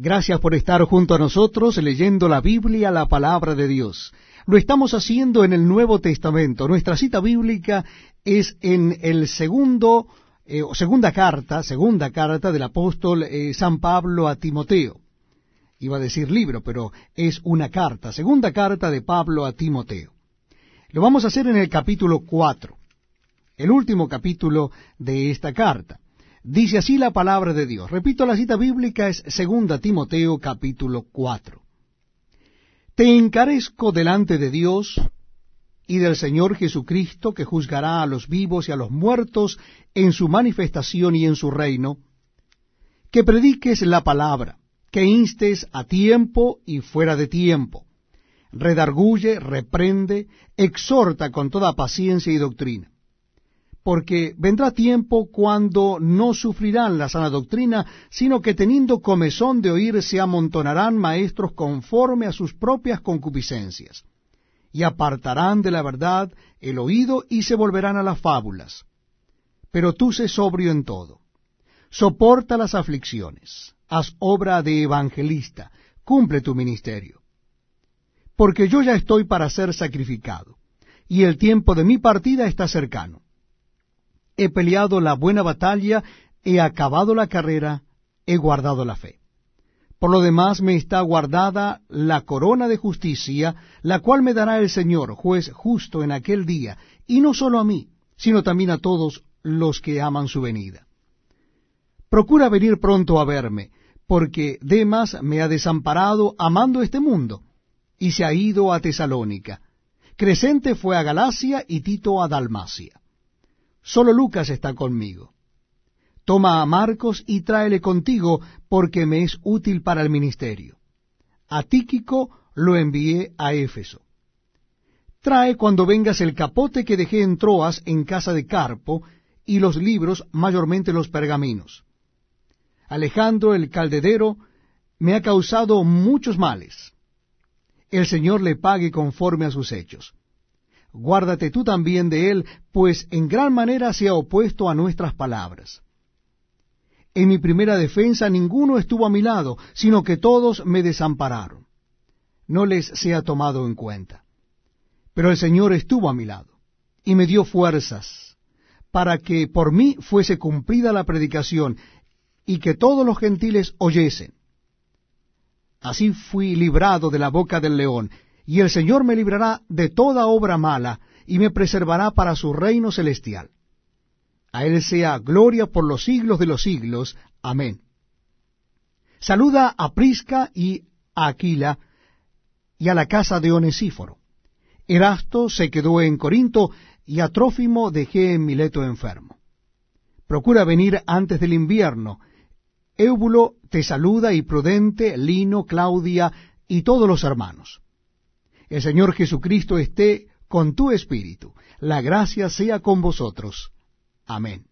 Gracias por estar junto a nosotros leyendo la Biblia, la palabra de Dios. Lo estamos haciendo en el Nuevo Testamento. Nuestra cita bíblica es en el segundo, eh, segunda carta, segunda carta del apóstol eh, San Pablo a Timoteo. Iba a decir libro, pero es una carta, segunda carta de Pablo a Timoteo. Lo vamos a hacer en el capítulo 4, el último capítulo de esta carta. Dice así la palabra de Dios. Repito, la cita bíblica es 2 Timoteo capítulo 4. Te encarezco delante de Dios y del Señor Jesucristo, que juzgará a los vivos y a los muertos en su manifestación y en su reino, que prediques la palabra, que instes a tiempo y fuera de tiempo, redarguye, reprende, exhorta con toda paciencia y doctrina porque vendrá tiempo cuando no sufrirán la sana doctrina, sino que teniendo comezón de oír se amontonarán maestros conforme a sus propias concupiscencias, y apartarán de la verdad el oído y se volverán a las fábulas. Pero tú sé sobrio en todo, soporta las aflicciones, haz obra de evangelista, cumple tu ministerio. Porque yo ya estoy para ser sacrificado, y el tiempo de mi partida está cercano he peleado la buena batalla, he acabado la carrera, he guardado la fe. Por lo demás me está guardada la corona de justicia, la cual me dará el Señor, juez justo en aquel día, y no solo a mí, sino también a todos los que aman su venida. Procura venir pronto a verme, porque Demas me ha desamparado amando este mundo, y se ha ido a Tesalónica. Crescente fue a Galacia y Tito a Dalmacia. Solo Lucas está conmigo. Toma a Marcos y tráele contigo, porque me es útil para el ministerio. A Tíquico lo envié a Éfeso. Trae cuando vengas el capote que dejé en Troas en casa de Carpo, y los libros, mayormente los pergaminos. Alejandro el caldedero me ha causado muchos males. El Señor le pague conforme a sus hechos guárdate tú también de él, pues en gran manera se ha opuesto a nuestras palabras. En mi primera defensa ninguno estuvo a mi lado, sino que todos me desampararon. No les sea tomado en cuenta. Pero el Señor estuvo a mi lado, y me dio fuerzas, para que por mí fuese cumplida la predicación, y que todos los gentiles oyesen. Así fui librado de la boca del león, y el Señor me librará de toda obra mala, y me preservará para su reino celestial. A Él sea gloria por los siglos de los siglos. Amén. Saluda a Prisca y a Aquila, y a la casa de Onesíforo. Erasto se quedó en Corinto, y a Trófimo dejé en Mileto enfermo. Procura venir antes del invierno. Éubulo te saluda, y Prudente, Lino, Claudia, y todos los hermanos. El Señor Jesucristo esté con tu espíritu. La gracia sea con vosotros. Amén.